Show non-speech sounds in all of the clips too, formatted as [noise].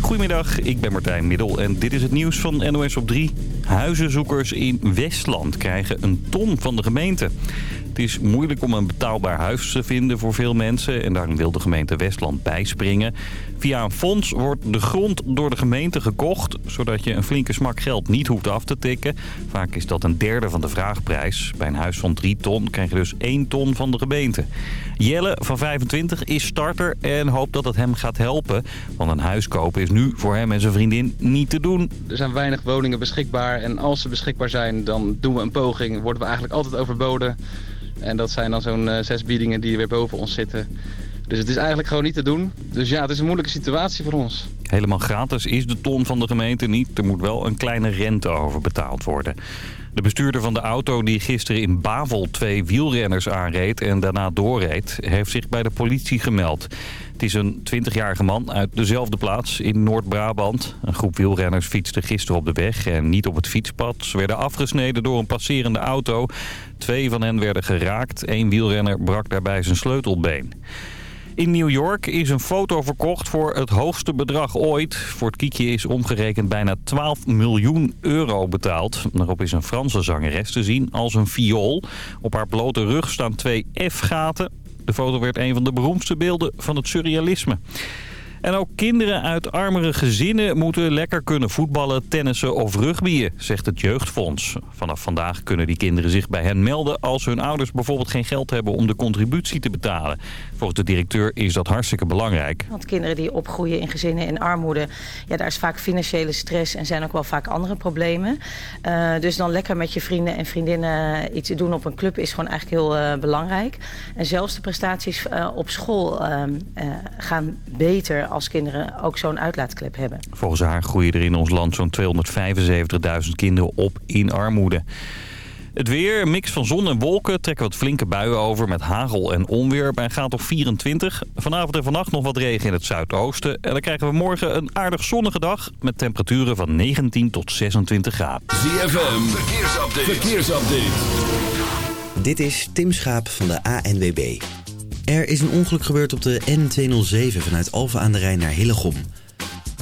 Goedemiddag, ik ben Martijn Middel en dit is het nieuws van NOS op 3. Huizenzoekers in Westland krijgen een ton van de gemeente. Het is moeilijk om een betaalbaar huis te vinden voor veel mensen... en daarom wil de gemeente Westland bijspringen. Via een fonds wordt de grond door de gemeente gekocht... zodat je een flinke smak geld niet hoeft af te tikken. Vaak is dat een derde van de vraagprijs. Bij een huis van 3 ton krijg je dus 1 ton van de gemeente. Jelle van 25 is starter en hoopt dat het hem gaat helpen. Want een huis kopen is nu voor hem en zijn vriendin niet te doen. Er zijn weinig woningen beschikbaar en als ze beschikbaar zijn... dan doen we een poging, worden we eigenlijk altijd overboden... En dat zijn dan zo'n uh, zes biedingen die weer boven ons zitten. Dus het is eigenlijk gewoon niet te doen. Dus ja, het is een moeilijke situatie voor ons. Helemaal gratis is de ton van de gemeente niet. Er moet wel een kleine rente over betaald worden. De bestuurder van de auto die gisteren in Bavel twee wielrenners aanreed en daarna doorreed... heeft zich bij de politie gemeld. Het is een 20-jarige man uit dezelfde plaats in Noord-Brabant. Een groep wielrenners fietste gisteren op de weg en niet op het fietspad. Ze werden afgesneden door een passerende auto. Twee van hen werden geraakt. Eén wielrenner brak daarbij zijn sleutelbeen. In New York is een foto verkocht voor het hoogste bedrag ooit. Voor het kiekje is omgerekend bijna 12 miljoen euro betaald. Daarop is een Franse zangeres te zien als een viool. Op haar blote rug staan twee F-gaten. De foto werd een van de beroemdste beelden van het surrealisme. En ook kinderen uit armere gezinnen moeten lekker kunnen voetballen, tennissen of rugbyen, zegt het Jeugdfonds. Vanaf vandaag kunnen die kinderen zich bij hen melden als hun ouders bijvoorbeeld geen geld hebben om de contributie te betalen. Volgens de directeur is dat hartstikke belangrijk. Want kinderen die opgroeien in gezinnen in armoede, ja, daar is vaak financiële stress en zijn ook wel vaak andere problemen. Uh, dus dan lekker met je vrienden en vriendinnen iets doen op een club is gewoon eigenlijk heel uh, belangrijk. En zelfs de prestaties uh, op school gaan beter als kinderen ook zo'n uitlaatklep hebben. Volgens haar groeien er in ons land zo'n 275.000 kinderen op in armoede. Het weer, een mix van zon en wolken, trekken wat flinke buien over met hagel en onweer bij een graad of 24. Vanavond en vannacht nog wat regen in het zuidoosten. En dan krijgen we morgen een aardig zonnige dag met temperaturen van 19 tot 26 graden. ZFM, verkeersupdate. verkeersupdate. Dit is Tim Schaap van de ANWB. Er is een ongeluk gebeurd op de N207 vanuit Alphen aan de Rijn naar Hillegom.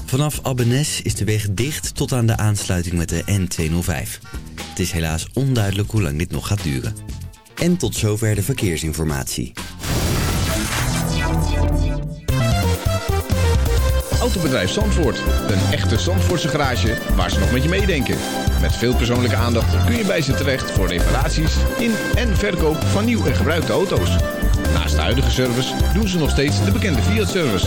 Vanaf Abbenes is de weg dicht tot aan de aansluiting met de N205. Het is helaas onduidelijk hoe lang dit nog gaat duren. En tot zover de verkeersinformatie. Autobedrijf Zandvoort. Een echte Zandvoortse garage waar ze nog met je meedenken. Met veel persoonlijke aandacht kun je bij ze terecht voor reparaties in en verkoop van nieuw en gebruikte auto's. Naast de huidige service doen ze nog steeds de bekende Fiat-service.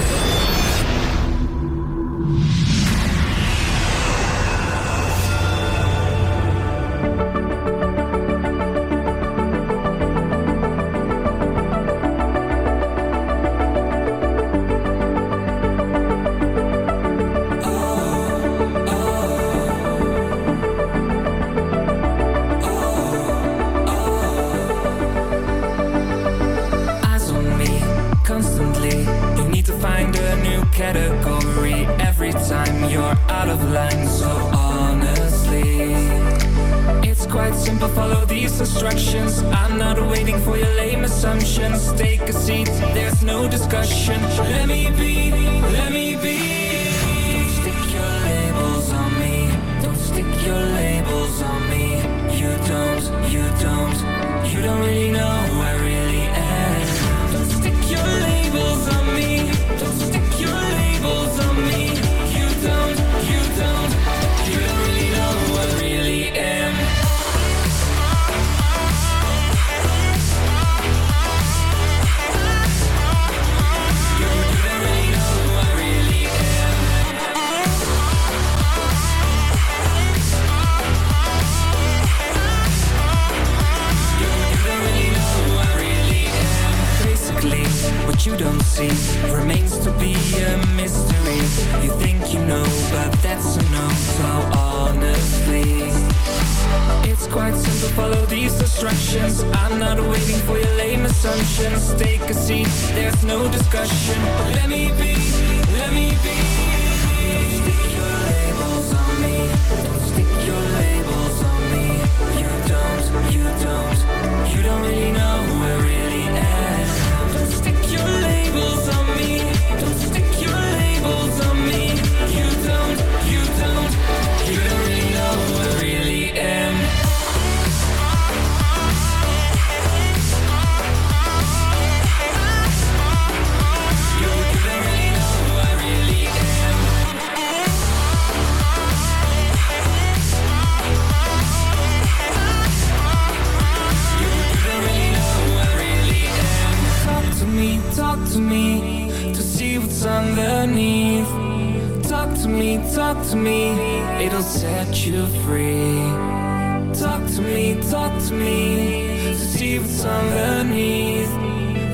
But that's a no. So honestly, it's quite simple. Follow these instructions. I'm not waiting for your lame assumptions. Take a seat. There's no discussion. Let me be. Let me be. Don't stick your labels on me. Don't stick your labels on me. You don't. You don't. You don't really know to me, it'll set you free. Talk to me, talk to me, to see what's underneath.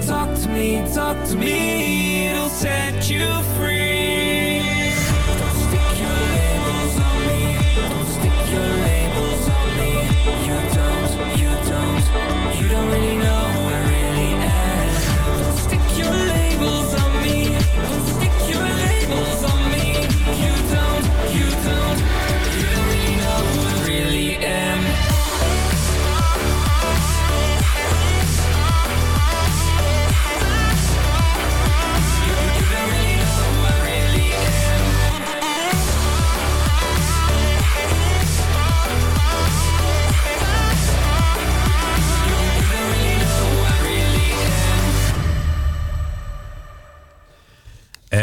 Talk to me, talk to me, it'll set you free.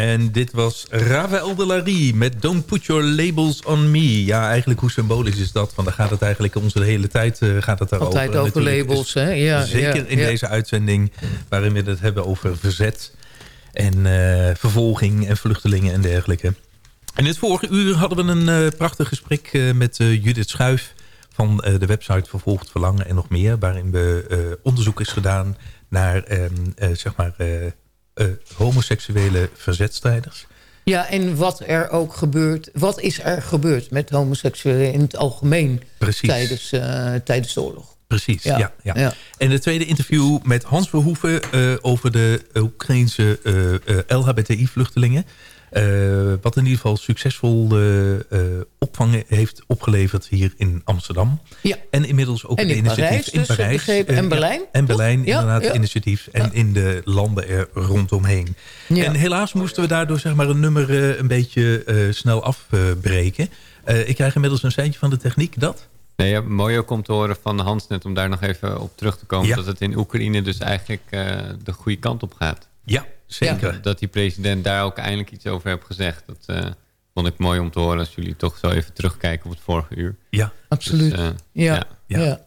En dit was Ravel de Larry met Don't Put Your Labels on Me. Ja, eigenlijk hoe symbolisch is dat? Want daar gaat het eigenlijk onze hele tijd uh, gaat het daarover. Altijd over labels, hè? Ja, zeker ja, in ja. deze uitzending waarin we het hebben over verzet en eh, vervolging en vluchtelingen en dergelijke. In het vorige uur hadden we een eh, prachtig gesprek eh, met eh, Judith Schuif van eh, de website Vervolgd Verlangen en nog meer. Waarin we eh, onderzoek is gedaan naar ehm, eh, zeg maar, eh, homoseksuele verzetstrijders. Ja, en wat er ook gebeurt. Wat is er gebeurd met homoseksuelen in het algemeen Precies. tijdens, eh, tijdens de oorlog? Precies, Ja, ja. ja, ja. En het tweede interview met Hans Verhoeven eh, over de Oekraïnse LHBTI-vluchtelingen. Eh, wat in ieder geval succesvol eh, eh, opvang heeft opgeleverd hier in Amsterdam. Ja. En inmiddels ook En in initiatief Parijs, in dus, Parijs. begrepen. En ja, Berlijn, en? Berlijn, Ja, inderdaad, ja. initiatief. En in de landen er rondomheen. Ja. En helaas moesten we daardoor zeg maar, een nummer een beetje eh, snel afbreken. Eh, ik krijg inmiddels een seintje van de techniek. Dat? Nee, ja, mooi ook om te horen van Hans net om daar nog even op terug te komen. Ja. Dat het in Oekraïne dus eigenlijk eh, de goede kant op gaat. Ja, zeker. Dat, dat die president daar ook eindelijk iets over heeft gezegd. Dat eh, vond ik mooi om te horen als jullie toch zo even terugkijken op het vorige uur. Ja, Absoluut. Dus, eh, ja. Ja. Ja.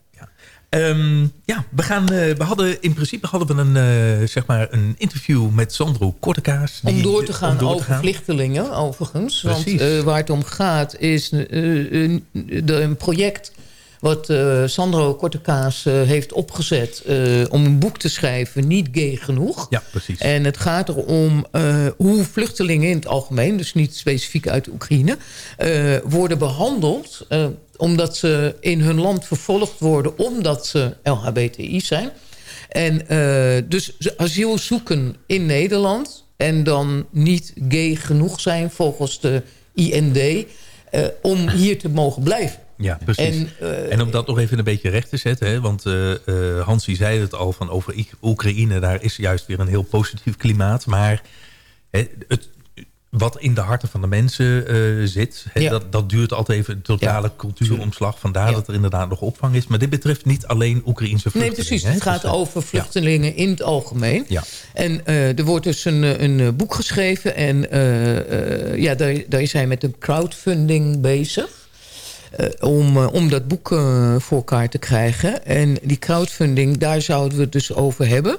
Ehm, ja, we, gaan, eh, we hadden in principe hadden we een, eh, zeg maar een interview met Sandro Kortekaas. Om door te gaan te over gaan. vluchtelingen, overigens. Precies. Want eh, waar het om gaat is de- een project... wat eh, Sandro Kortekaas eh, heeft opgezet eh, om een boek te schrijven... Niet gay genoeg. Ja, precies. En het gaat erom hoe vluchtelingen in het algemeen... dus niet specifiek uit Oekraïne... worden behandeld... eh, omdat ze in hun land vervolgd worden... omdat ze LHBTI zijn. En dus asiel zoeken in Nederland... en dan niet gay genoeg zijn volgens de IND... om hier te mogen blijven. Ja, precies. En, En, eh, om dat nog even een beetje recht te zetten. Hè, want Hansie zei het al van over Oekraïne. Daar is juist weer een heel positief klimaat. Maar hè, het, wat in de harten van de mensen zit... Hè, Ja. dat, dat duurt altijd even een totale cultuuromslag. Vandaar dat er inderdaad nog opvang is. Maar dit betreft niet alleen Oekraïnse Nee, vluchtelingen. precies. hè. Het gaat Dus, over vluchtelingen in het algemeen. Ja. En er wordt dus een, een boek geschreven. En ja, daar, daar is hij met een crowdfunding bezig. Eh, om, eh, om dat boek eh, voor elkaar te krijgen. En die crowdfunding, daar zouden we het dus over hebben.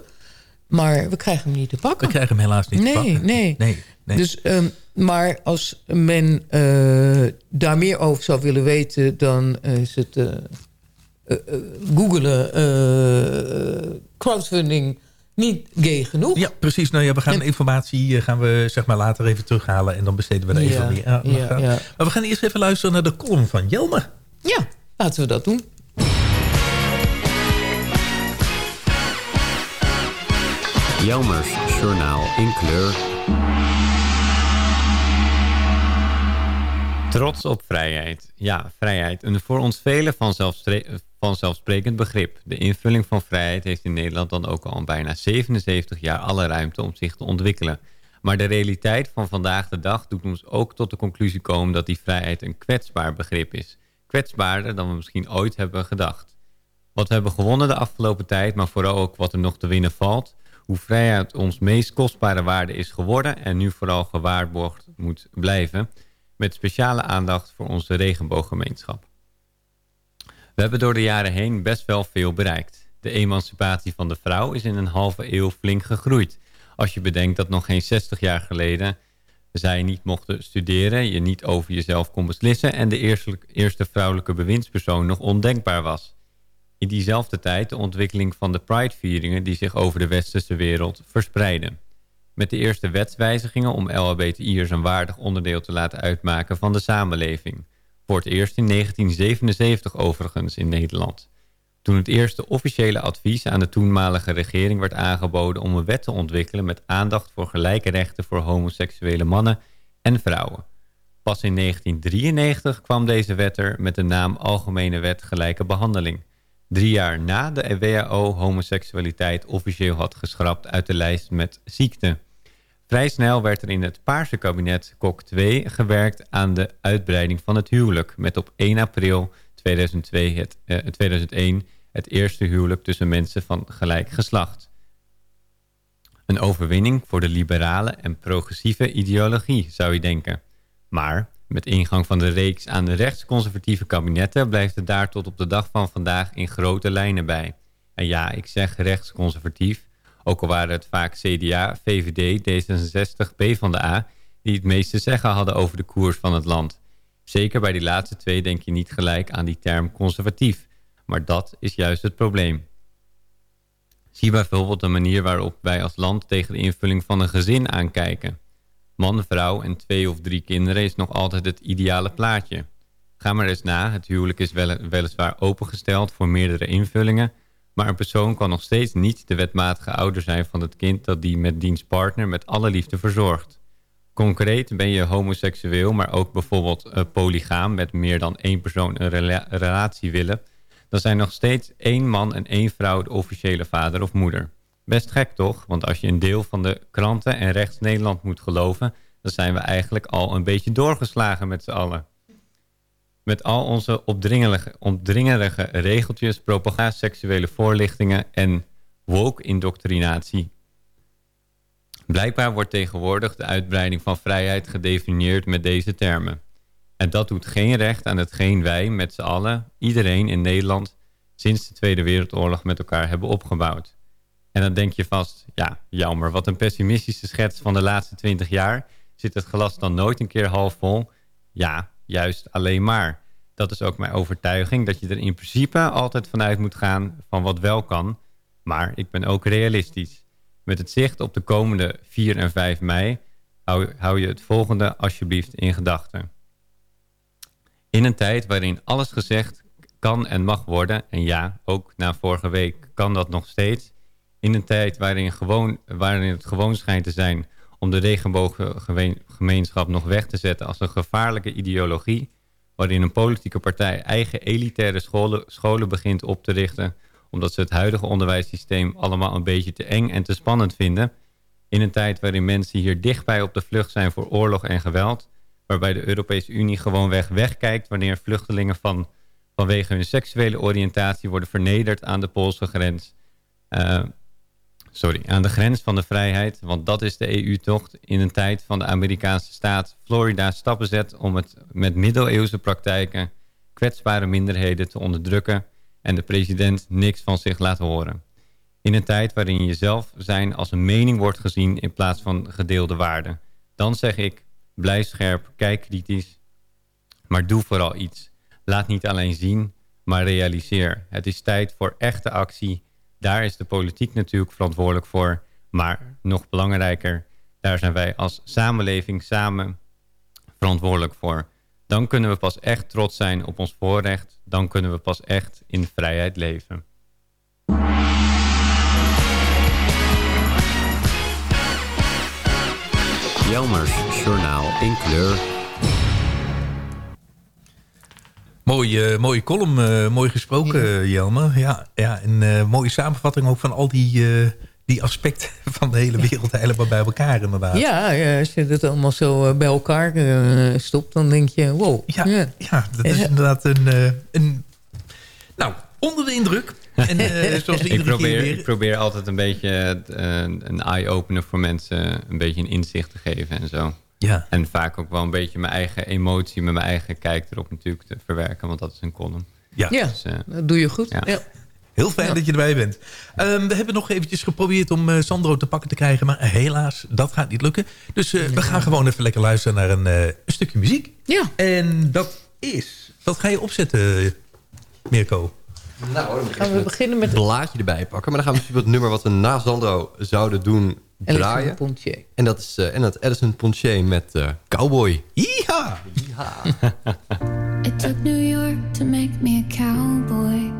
Maar we krijgen hem niet te pakken. We krijgen hem helaas niet nee, te pakken. Nee, Nee, nee. Dus, ehm, maar als men daar meer over zou willen weten... dan is het eh, googelen crowdfunding niet gay genoeg. Ja, precies. Nou ja, we gaan En- de informatie eh, gaan we, zeg maar, later even terughalen. En dan besteden we er even Ja, meer aan. ja. Maar we gaan eerst even luisteren naar de column van Jelme. Ja, laten we dat doen. Jelmers Journaal in kleur. Trots op vrijheid. Ja, vrijheid. Een voor ons velen vanzelfsprekend begrip. De invulling van vrijheid heeft in Nederland dan ook al bijna 77 jaar alle ruimte om zich te ontwikkelen. Maar de realiteit van vandaag de dag doet ons ook tot de conclusie komen dat die vrijheid een kwetsbaar begrip is. Kwetsbaarder dan we misschien ooit hebben gedacht. Wat we hebben gewonnen de afgelopen tijd, maar vooral ook wat er nog te winnen valt. Hoe vrijheid ons meest kostbare waarde is geworden en nu vooral gewaarborgd moet blijven. Met speciale aandacht voor onze regenbooggemeenschap. We hebben door de jaren heen best wel veel bereikt. De emancipatie van de vrouw is in een halve eeuw flink gegroeid. Als je bedenkt dat nog geen 60 jaar geleden zij niet mochten studeren, je niet over jezelf kon beslissen en de eerste, vrouwelijke bewindspersoon nog ondenkbaar was. In diezelfde tijd de ontwikkeling van de Pride-vieringen die zich over de westerse wereld verspreiden. Met de eerste wetswijzigingen om LHBTI'ers een waardig onderdeel te laten uitmaken van de samenleving. Voor het eerst in 1977 overigens in Nederland. Toen het eerste officiële advies aan de toenmalige regering werd aangeboden om een wet te ontwikkelen met aandacht voor gelijke rechten voor homoseksuele mannen en vrouwen. Pas in 1993 kwam deze wet er met de naam Algemene Wet Gelijke Behandeling. Drie jaar na de WHO homoseksualiteit officieel had geschrapt uit de lijst met ziekte. Vrij snel werd er in het Paarse kabinet Kok 2 gewerkt aan de uitbreiding van het huwelijk... met op 1 april 2002 het, eh, 2001 het eerste huwelijk tussen mensen van gelijk geslacht. Een overwinning voor de liberale en progressieve ideologie, zou je denken. Maar met ingang van de reeks aan de rechtsconservatieve kabinetten... blijft het daar tot op de dag van vandaag in grote lijnen bij. En ja, ik zeg rechtsconservatief... ook al waren het vaak CDA, VVD, D66, PvdA... die het meeste zeggen hadden over de koers van het land. Zeker bij die laatste twee denk je niet gelijk aan die term conservatief. Maar dat is juist het probleem. Zie bijvoorbeeld de manier waarop wij als land tegen de invulling van een gezin aankijken. Man, vrouw en twee of drie kinderen is nog altijd het ideale plaatje. Ga maar eens na, het huwelijk is wel, weliswaar opengesteld voor meerdere invullingen... maar een persoon kan nog steeds niet de wetmatige ouder zijn van het kind... dat die met diens partner met alle liefde verzorgt. Concreet ben je homoseksueel, maar ook bijvoorbeeld uh, polygaam... met meer dan één persoon een rela relatie willen... dan zijn nog steeds één man en één vrouw de officiële vader of moeder... Best gek toch? Want als je een deel van de kranten en rechts Nederland moet geloven... dan zijn we eigenlijk al een beetje doorgeslagen met z'n allen. Met al onze opdringerige, opdringerige regeltjes, propaganda, seksuele voorlichtingen en woke-indoctrinatie. Blijkbaar wordt tegenwoordig de uitbreiding van vrijheid gedefinieerd met deze termen. En dat doet geen recht aan hetgeen wij met z'n allen, iedereen in Nederland... sinds de Tweede Wereldoorlog met elkaar hebben opgebouwd. En dan denk je vast, ja, jammer, wat een pessimistische schets van de laatste twintig jaar. Zit het glas dan nooit een keer half vol? Ja, juist alleen maar. Dat is ook mijn overtuiging, dat je er in principe altijd vanuit moet gaan van wat wel kan. Maar ik ben ook realistisch. Met het zicht op de komende 4 en 5 mei hou, hou je het volgende alsjeblieft in gedachten. In een tijd waarin alles gezegd kan en mag worden, en ja, ook na vorige week kan dat nog steeds in een tijd waarin, gewoon, waarin het gewoon schijnt te zijn om de regenbooggemeenschap nog weg te zetten als een gevaarlijke ideologie, waarin een politieke partij eigen elitaire scholen, scholen begint op te richten, omdat ze het huidige onderwijssysteem allemaal een beetje te eng en te spannend vinden, in een tijd waarin mensen hier dichtbij op de vlucht zijn voor oorlog en geweld, waarbij de Europese Unie gewoonweg wegkijkt wanneer vluchtelingen van, vanwege hun seksuele oriëntatie worden vernederd aan de Poolse grens. Uh, sorry, aan de grens van de vrijheid, want dat is de EU-tocht in een tijd van de Amerikaanse staat Florida stappen zet om het met middeleeuwse praktijken kwetsbare minderheden te onderdrukken en de president niks van zich laat horen. In een tijd waarin jezelf zijn als een mening wordt gezien in plaats van gedeelde waarden. Dan zeg ik, blijf scherp, kijk kritisch, maar doe vooral iets. Laat niet alleen zien, maar realiseer. Het is tijd voor echte actie daar is de politiek natuurlijk verantwoordelijk voor. Maar nog belangrijker, daar zijn wij als samenleving samen verantwoordelijk voor. Dan kunnen we pas echt trots zijn op ons voorrecht. Dan kunnen we pas echt in vrijheid leven. Jelmers Journaal in kleur. Mooie, mooie column, uh, mooi gesproken ja. Jelmer. Ja, ja, en uh, mooie samenvatting ook van al die, uh, die aspecten [laughs] van de hele wereld helemaal bij elkaar inderdaad. Ja, ja als je het allemaal zo bij elkaar stopt, dan denk je, wow. Ja, ja. ja dat is inderdaad een, een... Nou, onder de indruk. En, uh, [laughs] zoals ik, probeer, weer... ik probeer altijd een beetje uh, een eye-opener voor mensen... een beetje een inzicht te geven en zo. Ja. En vaak ook wel een beetje mijn eigen emotie... met mijn eigen kijk erop natuurlijk te verwerken. Want dat is een column. Ja, ja dus, uh, dat doe je goed. Ja. ja. Heel fijn ja. dat je erbij bent. Um, we hebben nog eventjes geprobeerd om uh, Sandro te pakken te krijgen. Maar helaas, dat gaat niet lukken. Dus uh, we gaan gewoon even lekker luisteren naar een, uh, een, stukje muziek. Ja. En dat is... Wat ga je opzetten, Mirko? Nou, dan gaan we beginnen met het blaadje erbij pakken. Maar dan gaan we misschien het nummer wat we na Sandro zouden doen draaien. Pontier. En dat is uh, en dat Edison Pontier met uh, Cowboy. Yeeha! Yeeha! [laughs] It took New York to make me a cowboy.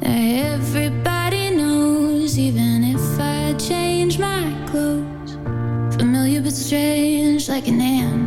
Everybody knows, even if I change my clothes. Familiar but strange, like an android.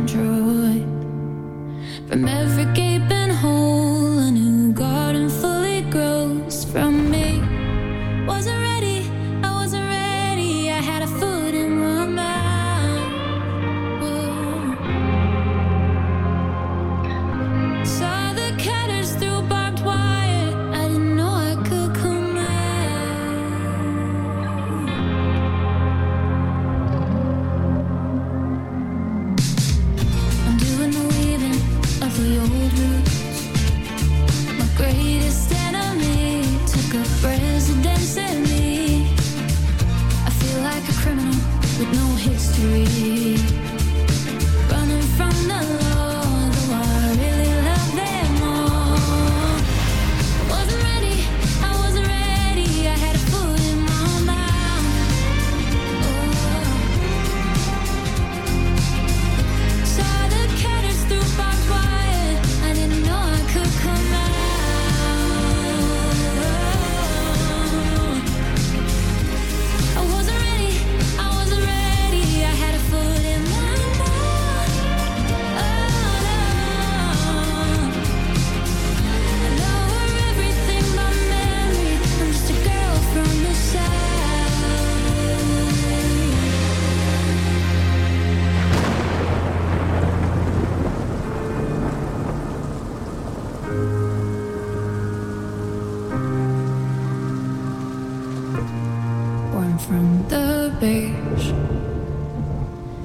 From the beach.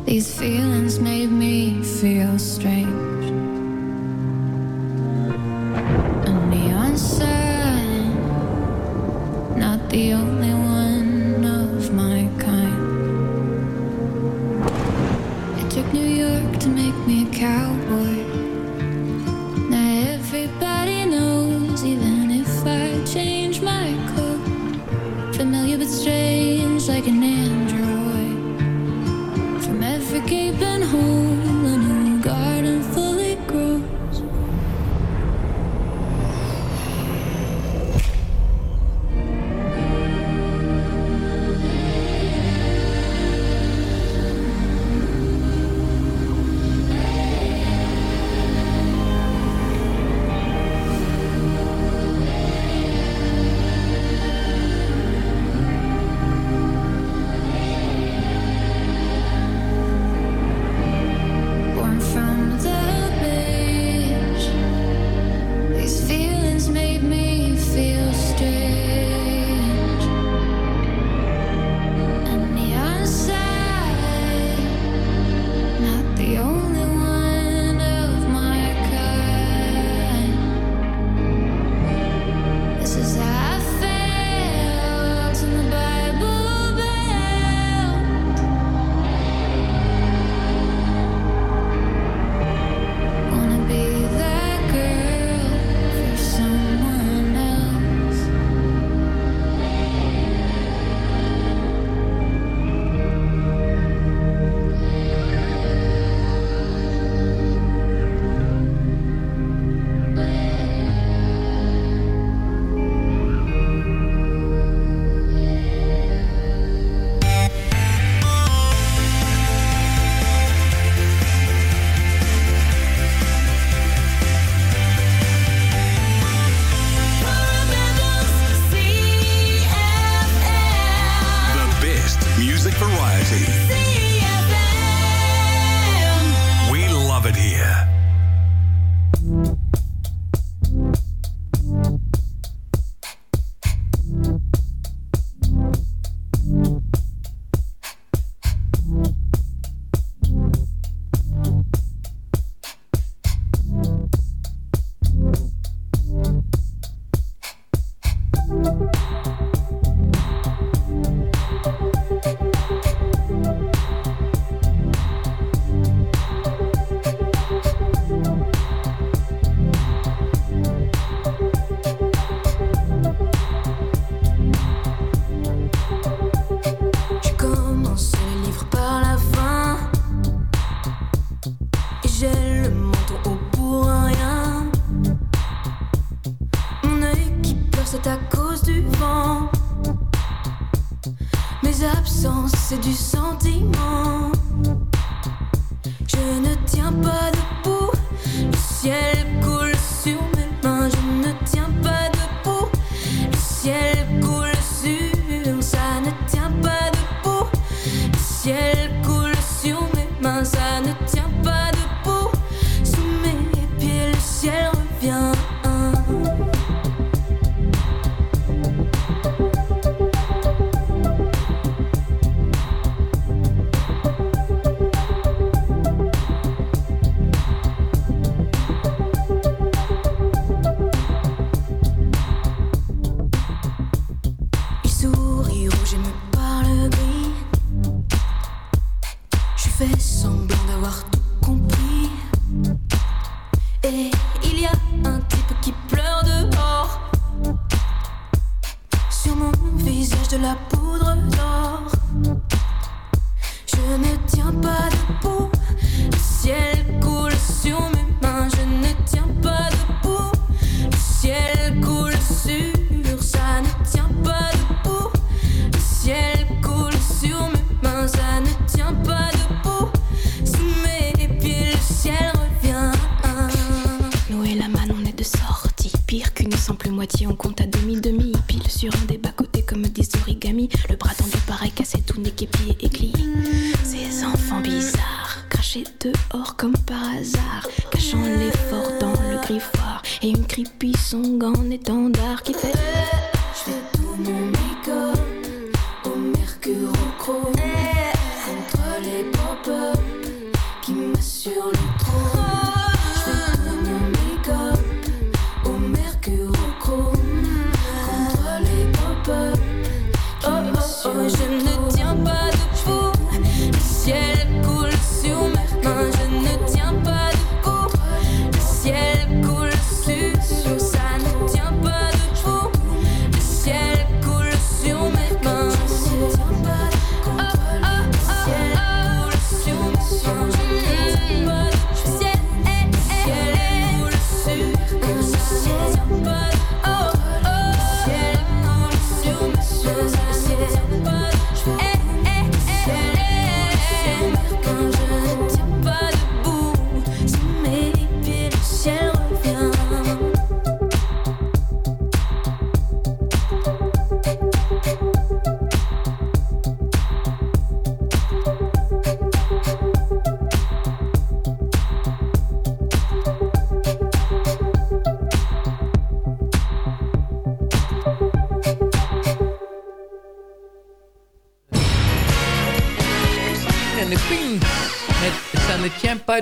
These feelings made me feel strange. A neon sign, not the only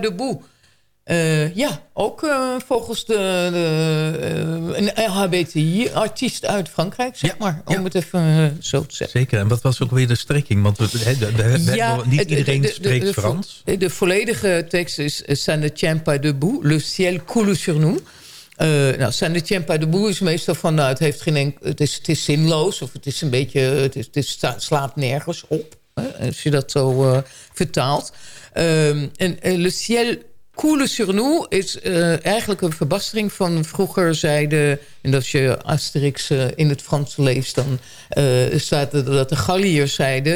de Boe. Eh, ja, ook eh, volgens de, de uh, een LHBTI-artiest uit Frankrijk, zeg maar. Om het even zo te zeggen. Zeker, en wat was ook weer de strekking? Want we, de, niet iedereen spreekt Frans. De, volledige tekst is... Ça ne tient pas debout, le ciel coule sur nous. nou, ça ne tient pas debout is meestal van... Nou, het, heeft geen het, is, het is zinloos of het is een beetje... Het, is, het slaat nergens op, hè, als je dat zo vertaalt. Ehm, en, eh, Le Ciel Coule sur nous is eh, eigenlijk een verbastering van vroeger zeiden... en als je Asterix eh, in het Frans leest, dan staat dat de Galliërs zeiden...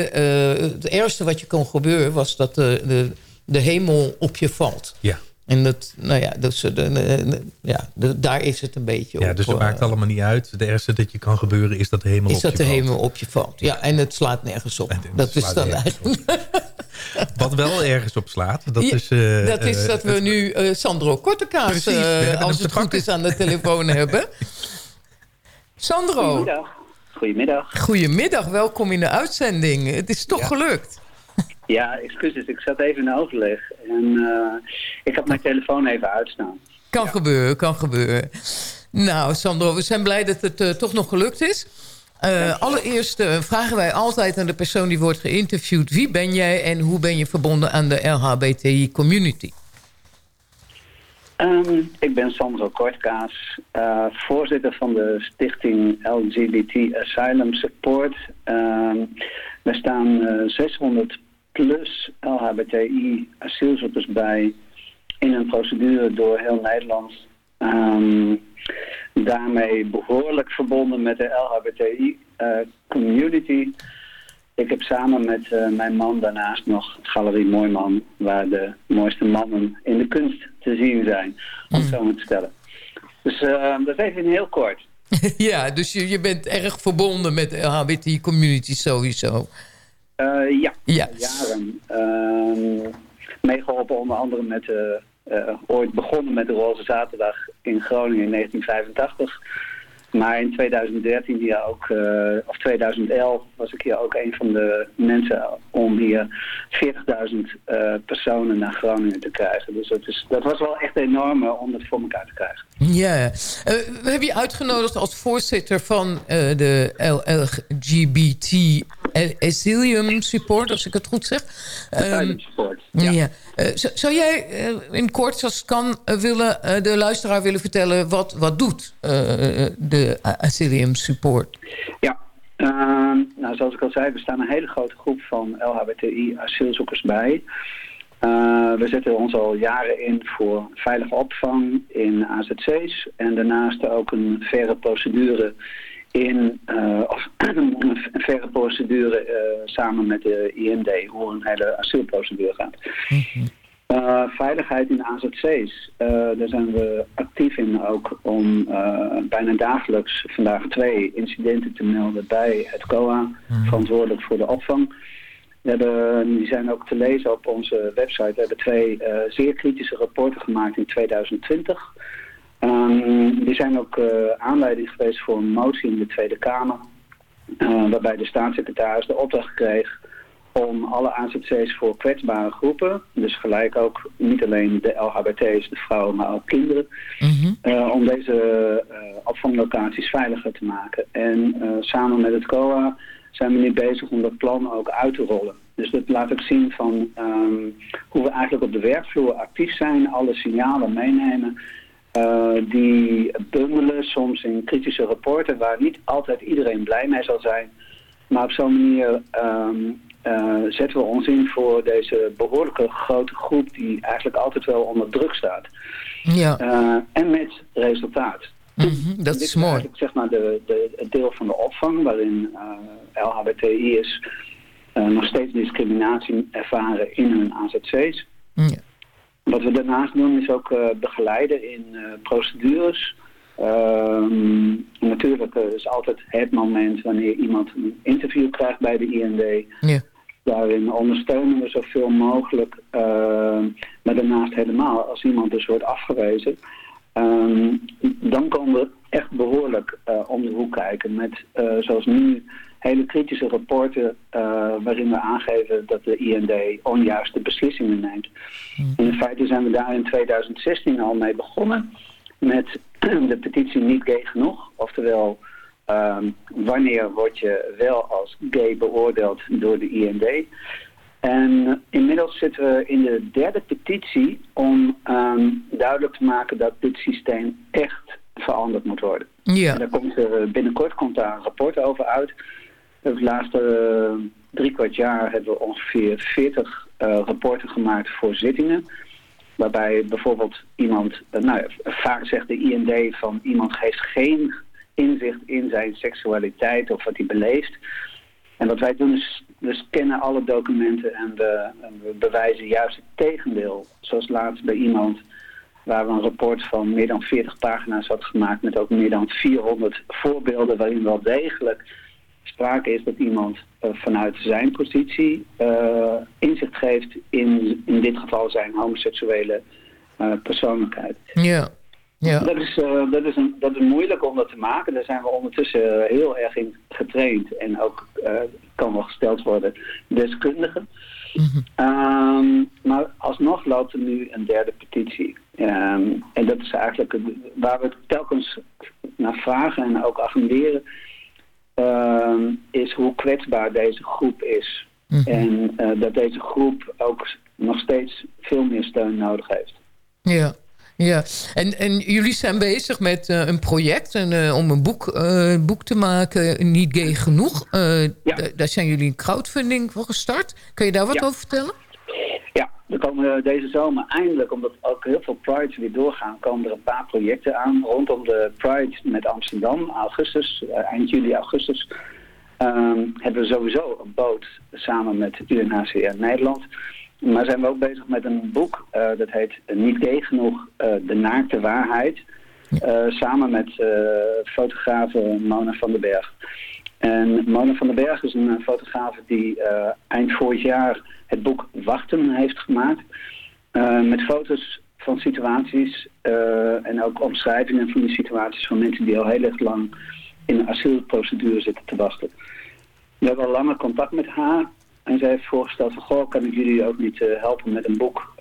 het ergste wat je kon gebeuren was dat de, de, de hemel op je valt. Ja. En dat, nou ja, dus, de, de- de- ja de- daar is het een beetje Ja, op. dus het eh, maakt allemaal niet uit. Het ergste dat je kan gebeuren is dat de hemel is op dat je de valt. hemel op je valt. Ja, en het slaat nergens op. Dat is dan eigenlijk... Wat wel ergens op slaat, dat Ja, is... eh, dat is eh, dat we het- nu eh, Sandro Kortekaas, eh, hebben als het goed is, aan de telefoon hebben. [laughs] Sandro. Goedemiddag. Goedemiddag. Goedemiddag, welkom in de uitzending. Het is toch gelukt. Ja, excuses, ik zat even in overleg en eh, ik had mijn telefoon even uitstaan. Kan gebeuren, kan gebeuren. Nou, Sandro, we zijn blij dat het eh, toch nog gelukt is. Eh, allereerst eh, vragen wij altijd aan de persoon die wordt geïnterviewd... wie ben jij en hoe ben je verbonden aan de LHBTI-community? Ehm, ik ben Sandro Kortkaas, eh, voorzitter van de stichting LGBT Asylum Support. Ehm we staan eh, 600 plus LHBTI asielzoekers bij in een procedure door heel Nederland. Ehm, daarmee behoorlijk verbonden met de LHBTI eh, community. Ik heb samen met eh, mijn man daarnaast nog Galerie Mooiman, waar de mooiste mannen in de kunst te zien zijn, om het zo maar te stellen. Dus eh, dat even heel kort. [laughs] ja, dus je, je bent erg verbonden met de LHBTI-community sowieso. Eh, ja, jaren. Ehm, meegeholpen onder andere met, eh, eh, ooit begonnen met de Roze Zaterdag in Groningen in 1985. Maar in 2013 hier ook, eh, of 2011 was ik hier ook een van de mensen om hier 40.000 eh, personen naar Groningen te krijgen. Dus dat, is, dat was wel echt enorm eh, om het voor elkaar te krijgen. Ja, we hebben je uitgenodigd als voorzitter van de LGBT Asylum Support, als ik het goed zeg. Asylum Support, ja. ja. Eh, zou jij eh, in kort, als het kan, eh, willen, de luisteraar willen vertellen... wat, wat doet de Asylum Support? Ja, ehm, nou, zoals ik al zei, we staan een hele grote groep van LHBTI-asielzoekers bij. We zetten ons al jaren in voor veilige opvang in AZC's en daarnaast ook een verre procedure in, eh, of [clears throat] een verre procedure eh, samen met de IND, hoe een hele asielprocedure gaat. Eh, veiligheid in AZC's, daar zijn we actief in ook om bijna dagelijks vandaag twee incidenten te melden bij het COA, verantwoordelijk voor de opvang. We hebben, die zijn ook te lezen op onze website. We hebben twee zeer kritische rapporten gemaakt in 2020. Ehm, die zijn ook eh, aanleiding geweest voor een motie in de Tweede Kamer. eh, waarbij de staatssecretaris de opdracht kreeg om alle AZC's voor kwetsbare groepen, dus gelijk ook niet alleen de LHBT's, de vrouwen, maar ook kinderen, eh, om deze eh, opvanglocaties veiliger te maken. En samen met het COA zijn we nu bezig om dat plan ook uit te rollen. Dus dat laat ook zien van ehm, hoe we eigenlijk op de werkvloer actief zijn, alle signalen meenemen. Eh, die bundelen soms in kritische rapporten waar niet altijd iedereen blij mee zal zijn. Maar op zo'n manier ehm, eh, zetten we ons in voor deze behoorlijke grote groep die eigenlijk altijd wel onder druk staat. Ja. Eh, en met resultaat. Mhm, dat Dit is mooi. eigenlijk, zeg maar de, de, het deel van de opvang waarin LHBTI is eh, nog steeds discriminatie ervaren in hun AZC's. Ja. Wat we daarnaast doen is ook eh, begeleiden in eh, procedures. Ehm, natuurlijk eh, is altijd het moment wanneer iemand een interview krijgt bij de IND. Ja. Daarin ondersteunen we zoveel mogelijk. eh, maar daarnaast helemaal, als iemand dus wordt afgewezen, ehm, dan komen we echt behoorlijk eh, om de hoek kijken. Met, zoals nu, hele kritische rapporten eh, waarin we aangeven dat de IND onjuiste beslissingen neemt. In feite zijn we daar in 2016 al mee begonnen met [clears throat] de petitie Niet Gay Genoeg. Oftewel, ehm, wanneer word je wel als gay beoordeeld door de IND? En inmiddels zitten we in de derde petitie om ehm, duidelijk te maken dat dit systeem echt veranderd moet worden. Ja. En daar komt, eh, binnenkort komt daar een rapport over uit. Het laatste eh, drie kwart jaar hebben we ongeveer 40 eh, rapporten gemaakt voor zittingen. Waarbij bijvoorbeeld iemand, eh, nou vaak zegt de IND van iemand heeft geen inzicht in zijn seksualiteit of wat hij beleeft. En wat wij doen is we scannen alle documenten en we, en we bewijzen juist het tegendeel. Zoals laatst bij iemand waar we een rapport van meer dan 40 pagina's hadden gemaakt met ook meer dan 400 voorbeelden waarin wel degelijk sprake is dat iemand uh, vanuit zijn positie uh, inzicht geeft in, in dit geval zijn homoseksuele uh, persoonlijkheid. Ja. Ja. Dat, is, dat, is een, dat is moeilijk om dat te maken. Daar zijn we ondertussen heel erg in getraind. En ook kan wel gesteld worden deskundigen. Mm -hmm. um, maar alsnog loopt er nu een derde petitie. Um, en dat is eigenlijk waar we telkens naar vragen en ook agenderen is hoe kwetsbaar deze groep is. Mm -hmm. En uh, dat deze groep ook nog steeds veel meer steun nodig heeft. Ja, ja. En, en jullie zijn bezig met uh, een project en, uh, om een boek, boek te maken, Niet Gay Genoeg. Ja. Daar zijn jullie een crowdfunding voor gestart. Kun je daar wat ja. over vertellen? Er komen deze zomer eindelijk, omdat ook heel veel Prides weer doorgaan, komen er een paar projecten aan rondom de Pride met Amsterdam, augustus, uh, eind juli, augustus. Um, hebben we sowieso een boot samen met UNHCR Nederland. Maar zijn we ook bezig met een boek, uh, dat heet Niet gay genoeg, uh, De naakte waarheid. samen met fotografe Mona van den Berg. En Mona van den Berg is een fotograaf die eind vorig jaar het boek Wachten heeft gemaakt. Uh, met foto's van situaties en ook omschrijvingen van die situaties van mensen die al heel erg lang in een asielprocedure zitten te wachten. We hebben al langer contact met haar en zij heeft voorgesteld van goh, kan ik jullie ook niet helpen met een boek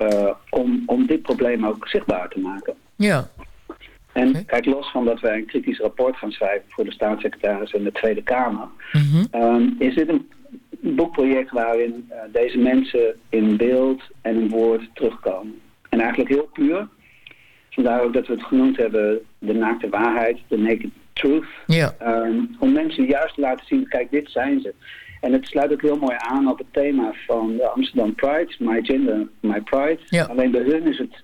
om, om dit probleem ook zichtbaar te maken. Ja. En okay. kijk, los van dat wij een kritisch rapport gaan schrijven voor de staatssecretaris en de Tweede Kamer, mm -hmm. um, is dit een boekproject waarin uh, deze mensen in beeld en in woord terugkomen. En eigenlijk heel puur. Vandaar ook dat we het genoemd hebben de naakte waarheid, de naked truth. Ja. Um, om mensen juist te laten zien, kijk dit zijn ze. En het sluit ook heel mooi aan op het thema van de Amsterdam Pride, My Gender, My Pride. Ja. Alleen bij hun is het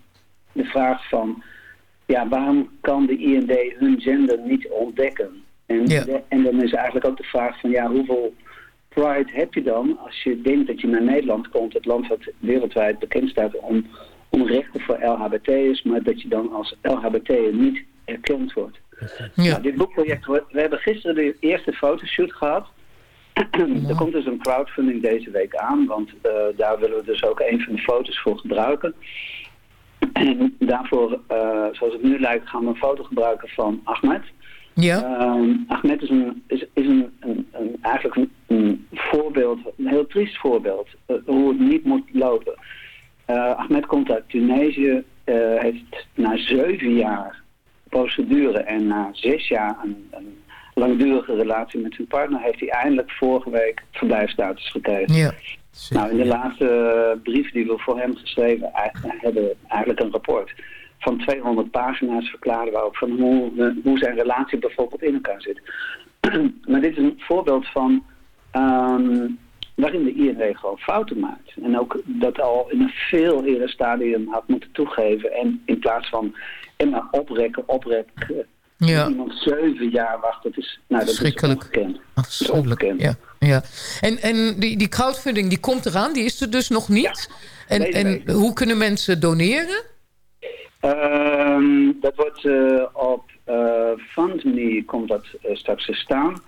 de vraag van, ja, waarom kan de IND hun gender niet ontdekken? En, ja. de, en dan is eigenlijk ook de vraag van, ja, hoeveel pride heb je dan als je denkt dat je naar Nederland komt, het land wat wereldwijd bekend staat om, om rechten voor LHBT'ers, maar dat je dan als LHBT'er niet erkend wordt. Ja. Nou, dit boekproject, we hebben gisteren de eerste fotoshoot gehad. er komt dus een crowdfunding deze week aan, want uh, daar willen we dus ook een van de foto's voor gebruiken. En daarvoor, uh, zoals het nu lijkt, gaan we een foto gebruiken van Ahmed. Ja. Um, Ahmed is, een, is, is een, een, een eigenlijk een, een, voorbeeld, een heel triest voorbeeld, uh, hoe het niet moet lopen. Uh, Ahmed komt uit Tunesië, heeft na zeven jaar procedure en na zes jaar een, een, langdurige relatie met zijn partner, heeft hij eindelijk vorige week verblijfstatus gekregen. Ja. Nou, in de laatste brief die we voor hem geschreven hebben, eigenlijk een rapport van 200 pagina's verklaren we ook van hoe, hoe zijn relatie bijvoorbeeld in elkaar zit. [clears throat] maar dit is een voorbeeld van um, waarin de INW gewoon fouten maakt. En ook dat al in een veel eerder stadium had moeten toegeven. En in plaats van immer oprekken, oprekken. Ja. Iemand zeven jaar wacht, dat is, nou, dat is ongekend. Ongekend. Ja. Ja. En, en die, die crowdfunding die komt eraan, die is er dus nog niet. Ja, en en hoe kunnen mensen doneren? Um, dat wordt uh, op uh, FundMe komt dat uh, straks te staan.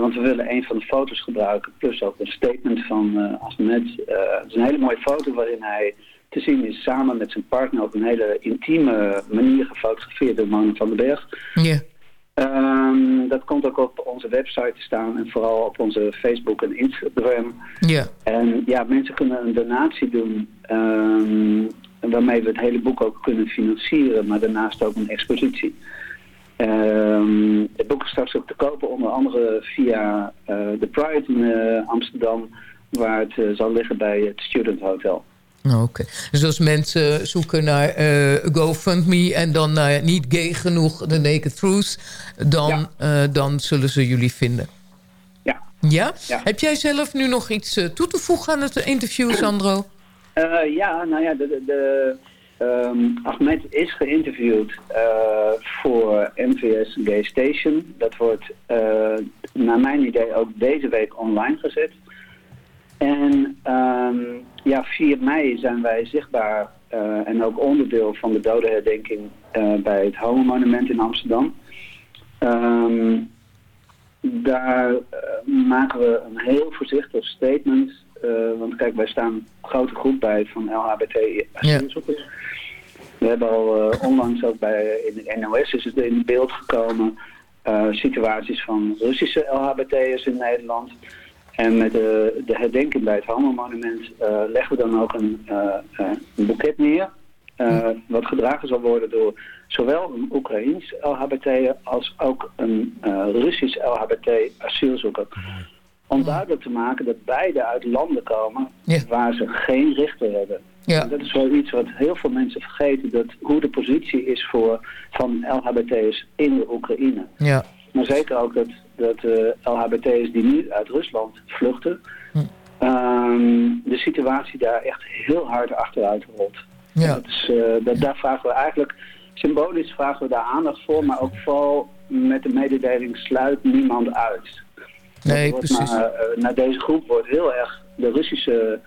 want we willen een van de foto's gebruiken, plus ook een statement van Ahmed. het is een hele mooie foto waarin hij te zien is samen met zijn partner op een hele intieme manier gefotografeerd door Mona van den Berg. Ja. Um, dat komt ook op onze website te staan en vooral op onze Facebook en Instagram. Ja. En ja, mensen kunnen een donatie doen um, waarmee we het hele boek ook kunnen financieren, maar daarnaast ook een expositie. Um, het boek is straks ook te kopen, onder andere via uh, de Pride in uh, Amsterdam, waar het uh, zal liggen bij het Student Hotel. Oké, okay. dus als mensen zoeken naar GoFundMe en dan naar niet gay genoeg, de Naked Truth, dan, ja. dan zullen ze jullie vinden. Ja. ja. ja. Heb jij zelf nu nog iets toe te voegen aan het interview, Sandro? Uh, ja, nou ja, de, de, de um, Ahmed is geïnterviewd uh, voor MVS Gay Station. Dat wordt uh, naar mijn idee ook deze week online gezet. En ehm, ja, 4 mei zijn wij zichtbaar eh, en ook onderdeel van de dodenherdenking uh, bij het Homo Monument in Amsterdam. Ehm, daar uh, maken we een heel voorzichtig statement. want kijk, wij staan een grote groep bij van LHBT asielzoekers. Ja. We hebben al onlangs ook bij in de NOS is het in beeld gekomen situaties van Russische LHBT'ers in Nederland. En met de, de herdenking bij het Homo-monument uh, leggen we dan ook een, uh, een boeket neer. Wat gedragen zal worden door zowel een Oekraïns LHBT als ook een Russisch LHBT asielzoeker. Om duidelijk te maken dat beide uit landen komen ja. waar ze geen rechten hebben. Ja. En dat is wel iets wat heel veel mensen vergeten, dat hoe de positie is voor, van LHBT'ers in de Oekraïne. Ja. Maar zeker ook dat, dat uh, LHBT'ers die nu uit Rusland vluchten, hm. um, de situatie daar echt heel hard achteruit rolt. Ja. Dat is, uh, dat, daar vragen we eigenlijk, symbolisch vragen we daar aandacht voor, maar ook vooral met de mededeling sluit niemand uit. Nee, precies. Naar, uh, naar, deze groep wordt heel erg, de Russische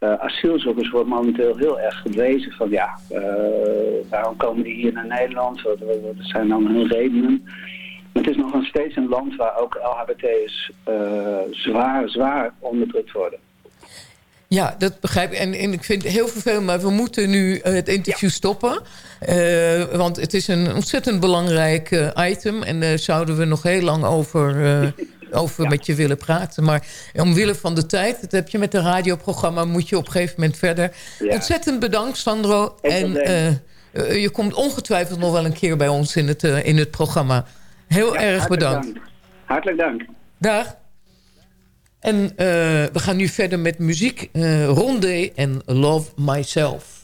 asielzoekers wordt momenteel heel erg gewezen van ja, waarom komen die hier naar Nederland? Wat zijn dan hun redenen? Het is nog steeds een land waar ook LHBT'ers uh, zwaar, zwaar onderdrukt worden. Ja, dat begrijp ik. En, en, ik vind het heel vervelend, maar we moeten nu het interview ja. stoppen. Uh, want het is een ontzettend belangrijk uh, item. En daar zouden we nog heel lang over, over [laughs] ja. met je willen praten. Maar omwille van de tijd, dat heb je met een radioprogramma... moet je op een gegeven moment verder. Ja. Ontzettend bedankt, Sandro. en je komt ongetwijfeld nog wel een keer bij ons in het, in het programma. Heel ja, erg bedankt. Dank. Hartelijk dank. Dag. En uh, we gaan nu verder met muziek. Uh, Rondé en Love Myself.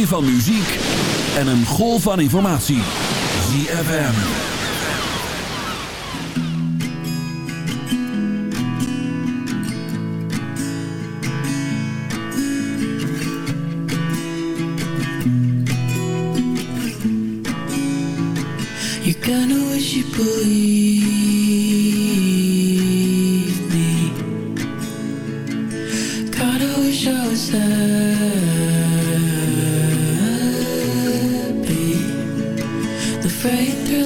Zee van muziek en een golf van informatie. ZFM. You're gonna wish you believed me. God, I wish I was happy.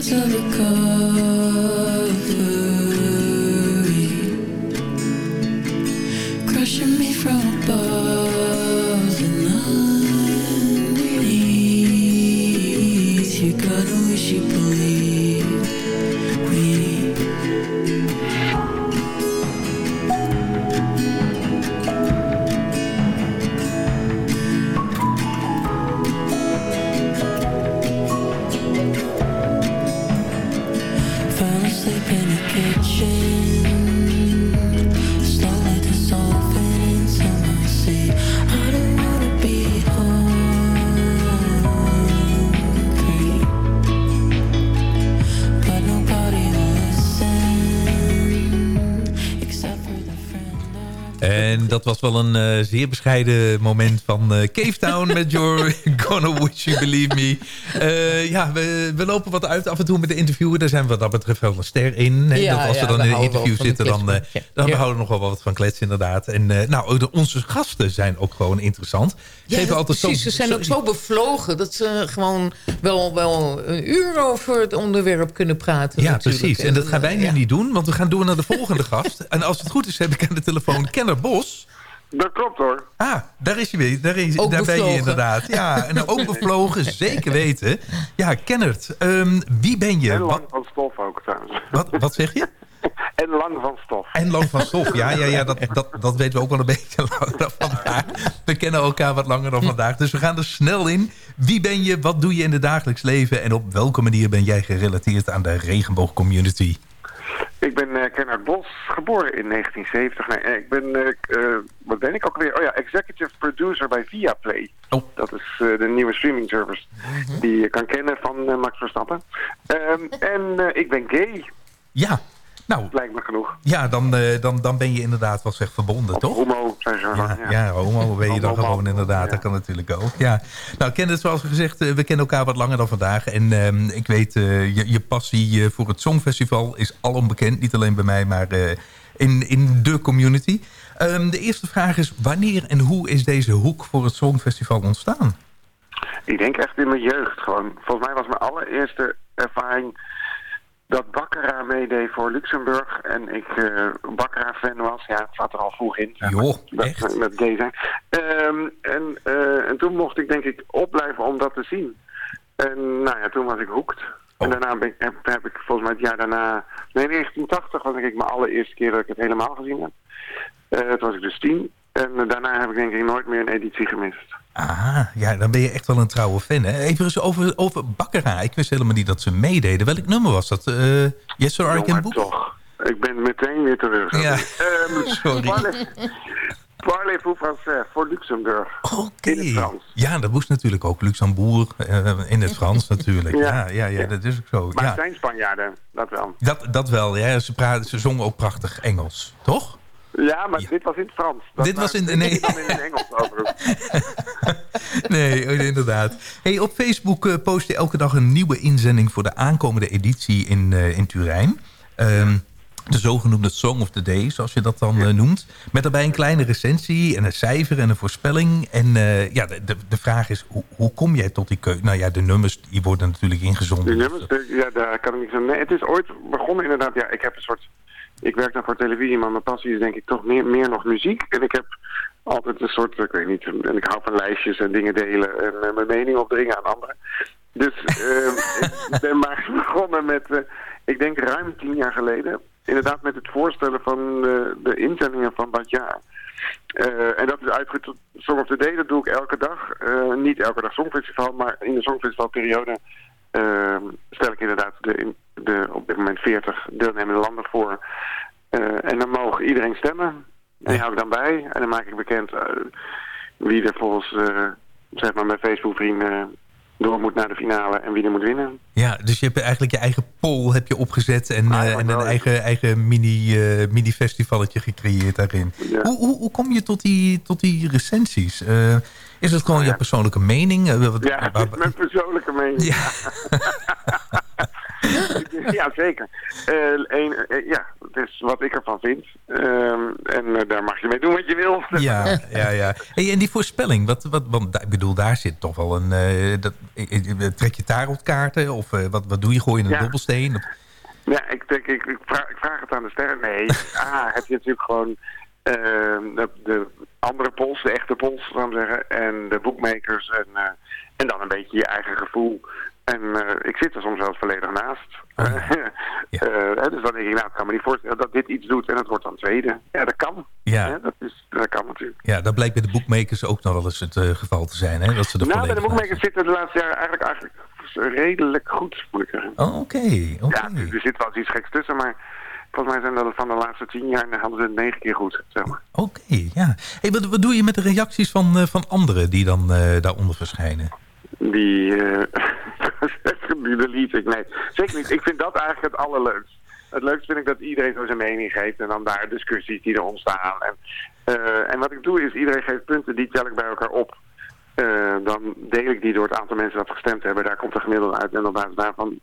to become dat was wel een eh, zeer bescheiden moment van Cave Town met [laughs] Your Gonna Wish You Believe Me. Eh, ja, we, we lopen wat uit af en toe met de interviewen. Daar zijn we wat dat betreft wel een ster in. hè. Ja, dat als ja, we dan in een we interview zitten, dan, dan Ja. houden we nog wel wat van kletsen inderdaad. En nou, de, onze gasten zijn ook gewoon interessant. Ja, Geven dat- altijd precies. zo, Ze zijn ook zo bevlogen dat ze gewoon wel, wel een uur over het onderwerp kunnen praten. Ja, natuurlijk. precies. En dat gaan wij nu ja. niet doen, want we gaan door naar de volgende gast. [laughs] En als het goed is, heb ik aan de telefoon Kenner Bos. Dat klopt hoor. Ah, daar is je weer. Daar, is, Ook daar ben je inderdaad. Ja, en ook [laughs] bevlogen, zeker weten. Ja, Kennert, ehm, wie ben je? Wat, lang van stof ook trouwens. wat, wat zeg je? [laughs] En lang van stof. En lang van stof. Ja, ja, ja dat, dat, dat weten we ook wel een [laughs] beetje langer dan vandaag. We kennen elkaar wat langer dan vandaag. Dus we gaan er snel in. Wie ben je? Wat doe je in het dagelijks leven? En op welke manier ben jij gerelateerd aan de regenboogcommunity? Ik ben uh, Kenneth Bos, geboren in 1970. Nee, ik ben, eh, eh, wat ben ik ook weer? Oh ja, executive producer bij Viaplay. Oh. Dat is de nieuwe streaming service die je kan kennen van Max Verstappen. Ehm, en ik ben gay. Ja, nou... Lijkt me genoeg. Ja, dan, eh, dan, dan ben je inderdaad wel zeg verbonden, toch? Homo, zijn ze Ja, ja, homo ben je dan gewoon inderdaad. Dat kan natuurlijk ook. Ja. Nou, Kenneth, zoals gezegd, eh, we kennen elkaar wat langer dan vandaag. En ehm, ik weet, eh, je, je passie voor het Songfestival is alom bekend. Niet alleen bij mij, maar in, in de community. Ehm, de eerste vraag is, wanneer en hoe is deze hoek voor het Songfestival ontstaan? Ik denk echt in mijn jeugd gewoon. Volgens mij was mijn allereerste ervaring dat Baccara meedeed voor Luxemburg. En ik eh Baccara-fan was. Ja, het zat er al vroeg in. Joh, dat, Met, met gay zijn. Ehm, en, eh, en toen mocht ik denk ik opblijven om dat te zien. En nou ja, toen was ik hoekt. En daarna ben ik, heb, heb ik volgens mij het jaar daarna... Nee, 1980 was denk ik mijn allereerste keer dat ik het helemaal gezien heb. Toen was ik dus tien. En daarna heb ik denk ik nooit meer een editie gemist. Ah, ja, dan ben je echt wel een trouwe fan. Hè? Even eens over, over Bakkera. Ik wist helemaal niet dat ze meededen. Welk nummer was dat? Eh yes, sir, I can book? toch. Ik ben meteen weer terug. Ja, [laughs] Ehm, sorry. Parlez- Parlez-vous français voor Luxemburg. Oké. Ja, dat moest natuurlijk ook. Luxembourg eh, in het [laughs] Frans natuurlijk. Ja, ja, ja, dat is ook zo. Maar Ja. het zijn Spanjaarden, dat wel. Dat, dat wel, ja. Ze, praten, ze zongen ook prachtig Engels, toch? Ja, maar dit was in het Frans. Dat Dit was in- nee. dan in het Engels over. [laughs] Nee, oh, inderdaad. Hey, op Facebook eh, post je elke dag een nieuwe inzending... voor de aankomende editie in, eh, in Turijn. Ehm, de zogenoemde Song of the Day, zoals je dat dan eh, noemt. Met daarbij een kleine recensie en een cijfer en een voorspelling. En ja, de, de, de vraag is, hoe, hoe kom jij tot die keuze? Nou ja, de nummers die worden natuurlijk ingezonden. Die nummers, de- ja, daar kan ik niet aan... Nee, het is ooit begonnen inderdaad. Ja, ik heb een soort... Ik werk dan voor televisie, maar mijn passie is denk ik toch meer, meer nog muziek. En ik heb altijd een soort, ik weet niet, en ik hou van lijstjes en dingen delen en eh, mijn mening opdringen aan anderen. Dus eh, [laughs] ik ben maar begonnen met, eh, ik denk ruim tien jaar geleden, inderdaad met het voorstellen van eh, de inzendingen van dat jaar. En dat is uitgegroeid tot Song of the Day, dat doe ik elke dag. Niet elke dag Songfestival, maar in de Songfestivalperiode eh, stel ik inderdaad de, de op dit moment 40 deelnemende landen voor. Eh, en dan mogen iedereen stemmen. En die hou ik dan bij. En dan maak ik bekend eh, wie er volgens eh, zeg maar mijn Facebook vrienden door moet naar de finale en wie er moet winnen. Ja, dus je hebt eigenlijk je eigen poll heb je opgezet en, uh, en een eigen, eigen mini, uh, mini festivalletje gecreëerd daarin. Ja. Hoe, hoe, hoe, kom je tot die, tot die recensies? Uh, is het gewoon ja. je persoonlijke mening? ja, mijn persoonlijke mening. Ja, [laughs] ja zeker. een, ja, het is wat ik ervan vind. en daar mag je mee doen wat je wil. Ja, [laughs] ja, ja. Hey, en die voorspelling, wat, wat, want ik bedoel, daar zit toch wel een... dat, trek je tarotkaarten of wat, wat doe je? Gooi je een ja. dobbelsteen? Ja, ik, denk, ik, ik, vraag, ik vraag het aan de sterren. Nee, [laughs] ah, heb je natuurlijk gewoon uh, de, de, andere pols, de echte pols, zou ik zeggen. En de bookmakers en, uh, en dan een beetje je eigen gevoel. En uh, ik zit er soms zelfs volledig naast. Oh, ja. [laughs] dus dan denk ik, nou, ik kan me niet voorstellen dat dit iets doet en het wordt dan tweede. Ja, dat kan. Ja. dat, is, dat kan natuurlijk. Ja, dat blijkt bij de bookmakers ook nog wel eens het geval te zijn. Hè? Dat ze er nou, bij de bookmakers zitten de laatste jaren eigenlijk, eigenlijk redelijk goed, moet ik zeggen. Oh, oké. Okay, okay. Ja, er zit wel eens iets geks tussen, maar volgens mij zijn dat van de laatste tien jaar hadden ze het negen keer goed, zeg maar. Oké, okay, ja. Hey, wat, wat doe je met de reacties van, uh, van anderen die dan uh, daaronder verschijnen? Die, uh, die delete ik, nee. Zeker niet. Ik vind dat eigenlijk het allerleukst. Het leukste vind ik dat iedereen zo zijn mening geeft en dan daar discussies die er ontstaan. En, en wat ik doe is, iedereen geeft punten, die tel ik bij elkaar op. Uh, dan deel ik die door het aantal mensen dat gestemd hebben. Daar komt de gemiddelde uit. En op basis daarvan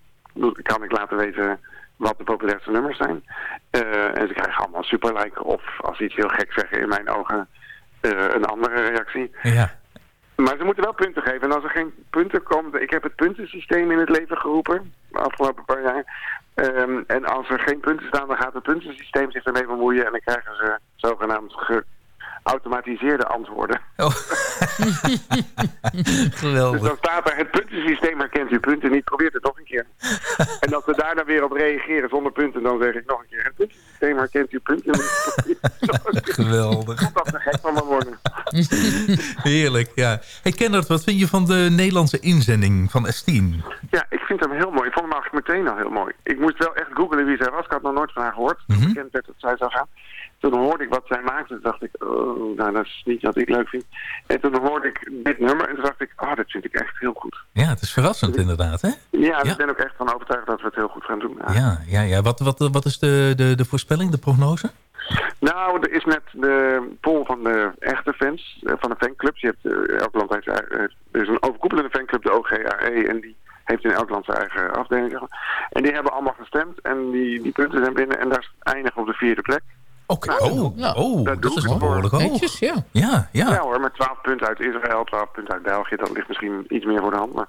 kan ik laten weten wat de populairste nummers zijn. Uh, en ze krijgen allemaal super like. Of als ze iets heel gek zeggen in mijn ogen, uh, een andere reactie. Ja. Maar ze moeten wel punten geven. En als er geen punten komen... Ik heb het puntensysteem in het leven geroepen. De afgelopen paar jaar. Um, en als er geen punten staan, dan gaat het puntensysteem zich ermee bemoeien. En dan krijgen ze zogenaamd ge automatiseerde antwoorden. Oh. [laughs] [laughs] Geweldig. Dus dan staat er, het puntensysteem herkent uw punten niet, probeert het nog een keer. [laughs] en als we daar dan weer op reageren zonder punten, dan zeg ik nog een keer, het puntensysteem herkent uw punten niet. Geweldig. Dat dat er gek van me worden. Heerlijk, ja. Hey Kenneth, wat vind je van de Nederlandse inzending van Estien? Ja, ik vind hem heel mooi. Ik vond hem eigenlijk meteen al heel mooi. Ik moest wel echt googlen wie zij was. Ik had nog nooit van haar gehoord. Mm -hmm. Ik kende dat zij zou gaan. Toen hoorde ik wat zij maakte. Toen dacht ik, oh, nou, dat is niet wat ik leuk vind. En toen hoorde ik dit nummer. En toen dacht ik, oh, dat vind ik echt heel goed. Ja, het is verrassend inderdaad, hè? Ja, ik ben ook echt van overtuigd dat we het heel goed gaan doen. Ja, ja, ja. ja. Wat, wat, wat is de, de, de voorspelling, de prognose? Nou, er is net de poll van de echte fans, van de fanclubs. Je hebt, uh, elk land heeft, uh, er is een overkoepelende fanclub, de OGAE, en die heeft in elk land zijn eigen afdeling. En die hebben allemaal gestemd en die, die punten zijn binnen en daar eindigen op de vierde plek. Oké, okay. oh, nou, oh, dat, dat is wel behoorlijk hoog. Netjes, ja. Ja, ja. ja hoor, met 12 punten uit Israël, 12 punten uit België, dat ligt misschien iets meer voor de hand. Maar...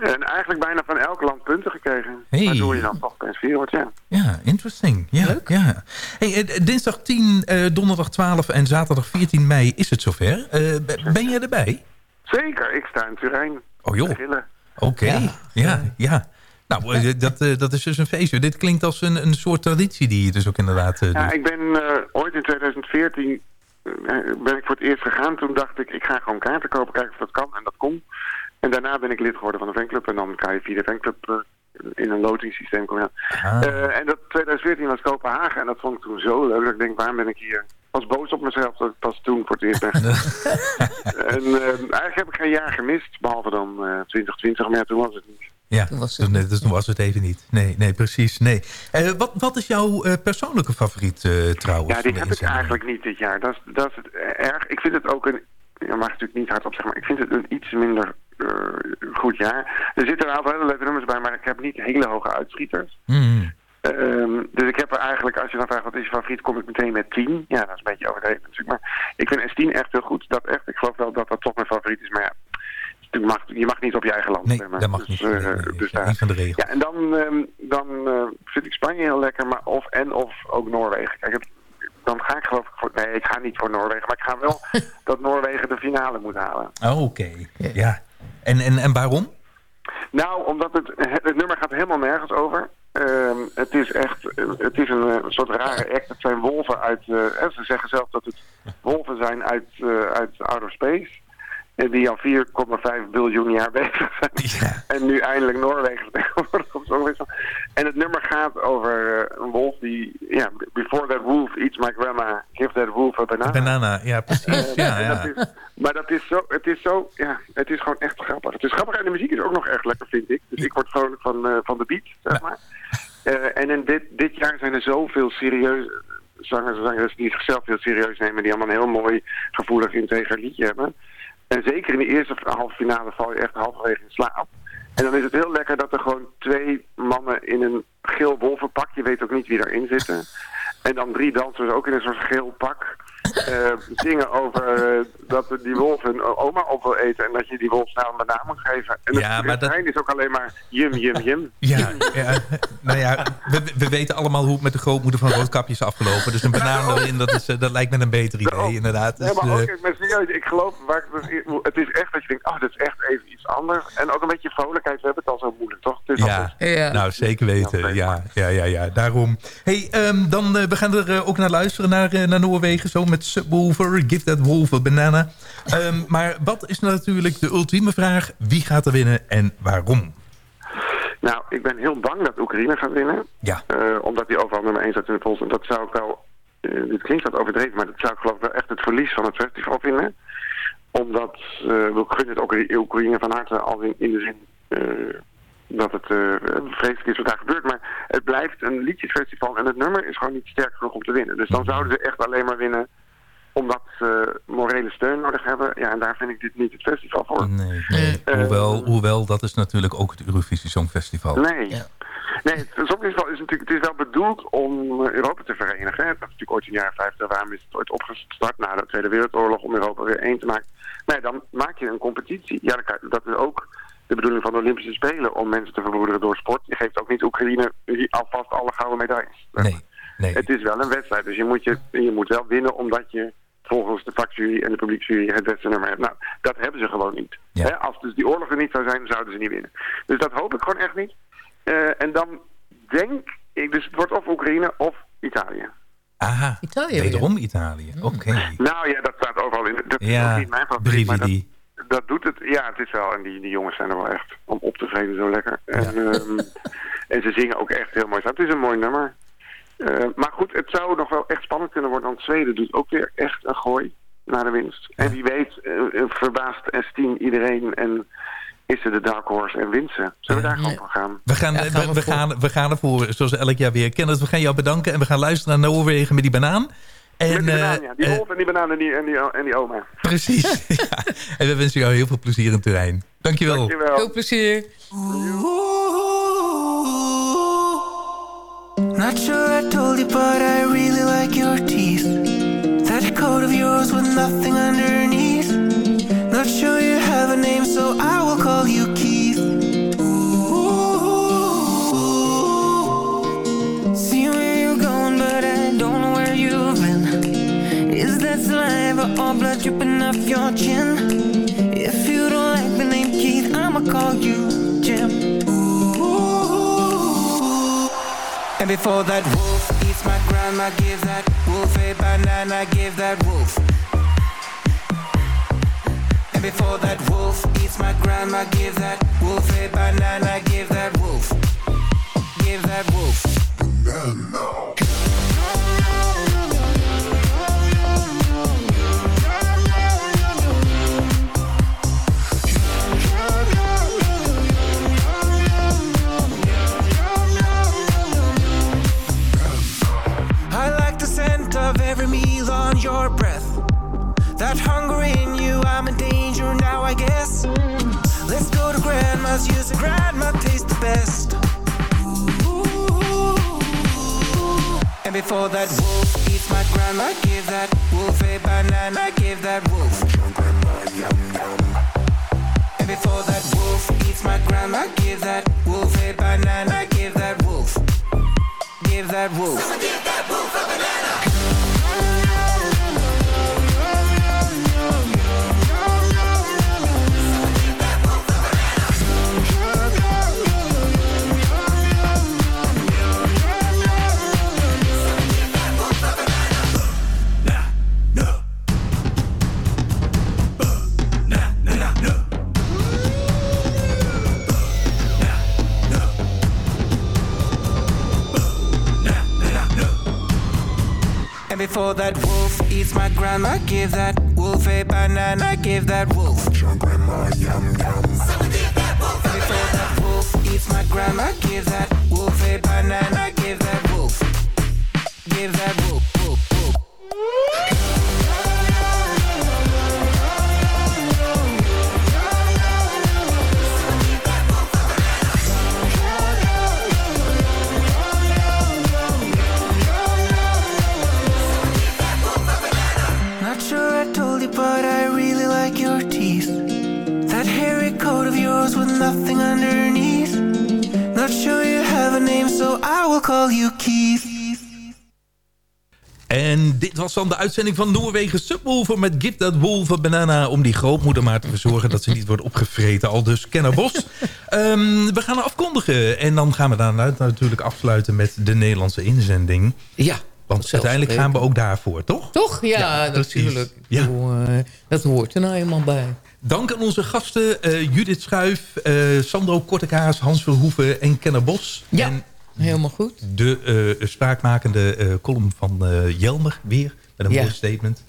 En eigenlijk bijna van elk land punten gekregen. Hey. Waardoor je dan toch opeens vier wordt, ja. Ja, interesting. Ja, Leuk. Ja. Hey, dinsdag 10, uh, donderdag 12 en zaterdag 14 mei is het zover. Uh, ben jij erbij? Zeker, ik sta in Turijn. Oh joh. Oké, okay. ja. ja, ja. Nou, dat, uh, dat is dus een feestje. Dit klinkt als een, een soort traditie die je dus ook inderdaad uh, Ja, ik ben ooit in 2014 ben ik voor het eerst gegaan. Toen dacht ik, ik ga gewoon kaarten kopen, kijken of dat kan. En dat kon. En daarna ben ik lid geworden van de fanclub. En dan kan je via de fanclub in een lotingssysteem komen. Ah. en dat 2014 was Kopenhagen. En dat vond ik toen zo leuk. Dat ik denk, waarom ben ik hier? was boos op mezelf dat ik pas toen voor het eerst ben [laughs] En eigenlijk heb ik geen jaar gemist. Behalve dan 2020. Maar ja, toen was het niet. Ja, toen was het, toen, dus toen was het even niet. Nee, nee precies. Nee. Uh, wat, wat is jouw uh, persoonlijke favoriet uh, trouwens? Ja, die heb ik eigenlijk niet dit jaar. Dat is, dat is het erg. Ik vind het ook een... Je mag natuurlijk niet hardop zeggen, maar ik vind het een iets minder goed jaar. Er zitten een aantal hele leuke nummers bij, maar ik heb niet hele hoge uitschieters. Mm. Um, dus ik heb er eigenlijk, als je dan vraagt wat is je favoriet, kom ik meteen met 10. Ja, dat is een beetje overdreven natuurlijk. Maar ik vind S10 echt heel goed. Dat echt, ik geloof wel dat dat toch mijn favoriet is. Maar ja, je mag, je mag niet op je eigen land nee, stemmen. dat mag dus, niet. Uh, nee, nee, dus daar, niet van de regels. Ja, en dan, um, dan uh, vind ik Spanje heel lekker, maar of en of ook Noorwegen. Kijk, het, dan ga ik geloof ik voor... Nee, ik ga niet voor Noorwegen, maar ik ga wel [laughs] dat Noorwegen de finale moet halen. Oh, oké. Okay. Ja. En, en, en waarom? Nou, omdat het, het nummer gaat helemaal nergens over. Um, het is echt, het is een, een, soort rare [laughs] act. Het zijn wolven uit, uh, ze zeggen zelf dat het wolven zijn uit, uh, uit outer space. En die al 4,5 biljoen jaar [laughs] bezig zijn. En nu eindelijk Noorwegen [laughs] Songfestival. En het nummer gaat over eh, een wolf die... Ja, before that wolf eats my grandma, give that wolf a banana. Banana, ja precies. Eh, ja, ja. dat is- maar dat is zo, het is zo, ja, het is gewoon echt grappig. Het is grappig en de muziek is ook nog echt lekker, vind ik. Dus ik word vrolijk van, eh, van de beat, zeg maar. En in dit, dit jaar zijn er zoveel serieuze zangers en zangers die zichzelf heel serieus nemen. Die allemaal een heel mooi, gevoelig, integer liedje hebben. En zeker in de eerste halve finale val je echt halverwege in slaap. En dan is het heel lekker dat er gewoon twee mannen in een geel wolvenpak, je weet ook niet wie daarin zitten. En dan drie dansers ook in een soort geel pak. Eh, zingen over eh, dat die wolf hun oma op wil eten en dat je die wolf snel een banaan moet geven. En Ja, het maar dat- is ook alleen maar jum, jum, jum. [laughs] Ja, ja, nou ja, we, we weten allemaal hoe het met de grootmoeder van Roodkapje is afgelopen. Dus een banaan erin, dat, is, eh, dat lijkt me een beter idee, inderdaad. Dus, maar ook, maar serieus, ik geloof, waar ik, het is echt dat je denkt, oh, dat is echt even iets anders. En ook een beetje vrolijkheid, we hebben het al zo moeilijk, toch? Het is ja, altijd- nou zeker weten. Ja, ja, ja, ja. daarom. hey, ehm, dan we gaan er ook naar luisteren, naar, naar Noorwegen. Zo met Subwoofer, Give That Wolf a Banana. Ehm, maar wat is natuurlijk de ultieme vraag? Wie gaat er winnen en waarom? Nou, ik ben heel bang dat Oekraïne gaat winnen. Ja. Eh, omdat die overal nummer 1 staat in de polls. En dat zou ik wel, eh, dit klinkt wat overdreven, maar dat zou ik geloof ik wel echt het verlies van het festival vinden. Omdat, eh we gunnen het ook Oekraïne van harte al in, in de zin dat het vreselijk is wat daar gebeurt. Maar het blijft een liedjesfestival en het nummer is gewoon niet sterk genoeg om te winnen. Dus dan zouden ze echt alleen maar winnen omdat ze morele steun nodig hebben. Ja, en daar vind ik dit niet het festival voor. Nee, nee. hoewel, hoewel, dat is natuurlijk ook het Eurovisie Songfestival. Nee. Nee, het Songfestival is natuurlijk, het is wel bedoeld om Europa te verenigen. hè. Dat is natuurlijk ooit in de jaren 50, waarom is het ooit opgestart na de Tweede Wereldoorlog om Europa weer één te maken. Nee, dan maak je een competitie. Ja, dat is ook de bedoeling van de Olympische Spelen, om mensen te verbroederen door sport. Je geeft ook niet Oekraïne alvast alle gouden medailles. Nee, nee. Het is wel een wedstrijd, dus je moet, je, je moet wel winnen omdat je volgens de vakjury en de publieksjury het beste nummer hebt. Nou, dat hebben ze gewoon niet. Hè, als dus die oorlog er niet zou zijn, zouden ze niet winnen. Dus dat hoop ik gewoon echt niet. Eh, en dan denk ik, dus het wordt of Oekraïne of Italië. Aha, Italië wederom Italië. Oké. Nou ja, dat staat overal in. Dat is Ja, ook niet mijn favoriet, maar dat, dat doet het. Ja, het is wel. En die, die jongens zijn er wel echt om op te geven zo lekker. En, ehm, en ze zingen ook echt heel mooi. Het is een mooi nummer. Eh, maar goed, het zou nog wel echt spannend kunnen worden. Want Zweden doet ook weer echt een gooi naar de winst. En wie weet eh, eh, verbaast Estien iedereen en is ze de dark horse en wint ze. Zullen we daar gewoon voor gaan? We gaan, we, we, gaan, we gaan ervoor, zoals elk jaar weer. Kenneth, we gaan jou bedanken en we gaan luisteren naar Noorwegen met die banaan. En, Met die banaan, eh, ja. Die eh, wolf en die banaan en die, en die, en die oma. Precies. [laughs] ja. En we wensen jou heel veel plezier in het terrein. Dankjewel. Dankjewel. Veel plezier. Not sure I told you, but I really like your teeth. That coat of yours with nothing underneath. Not sure you have a name, so I will call you Keith. Ooh. See where you're going, but I don't know where you've been. Is that saliva or blood dripping off your chin? If you don't like the name Keith, I'ma call you before that wolf eats my grandma, give that wolf a banana, give that wolf. And before that wolf eats my grandma, give that wolf a banana, give that wolf. Give that wolf. I I guess. Let's go to grandma's, use a grandma tastes the best. And before that wolf eats my grandma, give that wolf a banana, give that wolf. And before that wolf eats my grandma, give that wolf a banana, give that wolf. Give that wolf. Before that wolf eats my grandma, give that wolf a banana, give that wolf. Your grandma yum yum. Before that wolf eats my grandma, give that wolf a banana, give that wolf. Give that nothing underneath. Not sure you have a name, so I will call you Keith. En dit was dan de uitzending van Noorwegen Subwoofer met Give That Wolf a Banana... om die grootmoeder maar te verzorgen dat ze niet wordt opgevreten. Al dus Kenner Bos. [laughs] Ehm, we gaan afkondigen. En dan gaan we daarna natuurlijk afsluiten met de Nederlandse inzending. Ja. Want uiteindelijk gaan we ook daarvoor, toch? Toch? Ja, natuurlijk. Ja. bedoel, eh, dat hoort er nou eenmaal bij. Dank aan onze gasten eh, Judith Schuif, eh, Sandro Kortekaas, Hans Verhoeven en Kenner Bos. Ja, En helemaal goed. de eh, spraakmakende column van Jelmer weer. Met een Ja. mooi statement.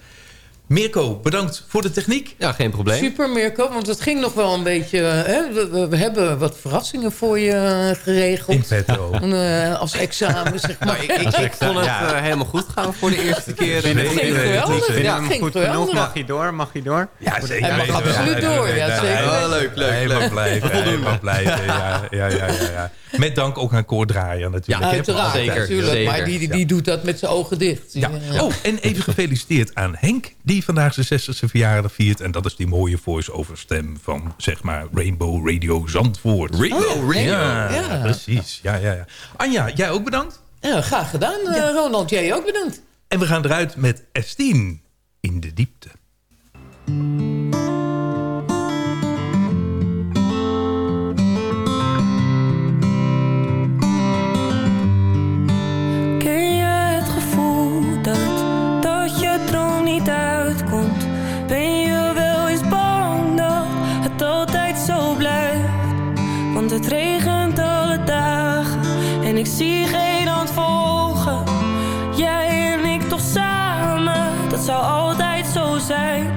Mirko, bedankt voor de techniek. Ja, geen probleem. Super Mirko, want het ging nog wel een beetje... Hè, we, we- we hebben wat verrassingen voor je eh, geregeld. In petto. [laughs] Eh, als examen, zeg maar. Ik, [laughs] ik vond het Ja. eh, helemaal goed gaan voor de eerste keer. Vinden Het ging we- geweldig. Ja, ging goed genoeg? Mag hij door? Mag hij door? Ja, zeker. Hij mag absoluut door, ja, zeker. Oh, leuk, leuk, Helemaal leuk. blijven, helemaal blijven. Ja, ja, ja, ja. Met dank ook aan Koord Draaier natuurlijk. Ja, Uiteraard, altijd. natuurlijk. zeker. Maar die, die, die doet dat met zijn ogen dicht. Ja. Ja. Oh, en even gefeliciteerd aan Henk, die vandaag zijn 60ste verjaardag viert. En dat is die mooie voice-over stem van, zeg maar, Rainbow Radio Zandvoort. Rainbow Oh, ja. Ja, Ja. precies. Ja, ja, ja. Anja, jij ook bedankt. Ja, graag gedaan, eh, Ronald. Jij ook bedankt. En we gaan eruit met Estine in de diepte. Volgen. Jij en ik toch samen, dat zou altijd zo zijn.